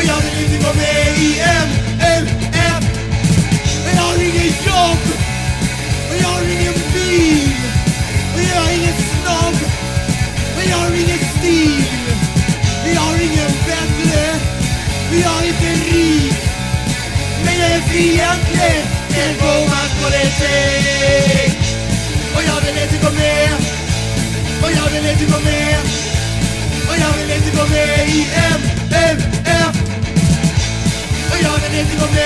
Och jag vill inte vara med i MMF Och jag har inget jobb. Och jag har ingen bil. Och jag har ingen snobb Och jag har ingen stil. Och jag har ingen bättre Och jag är inte rik. Men jag är fientlig till Bomapolitik Och jag vill inte gå med. Och jag vill inte gå med. Och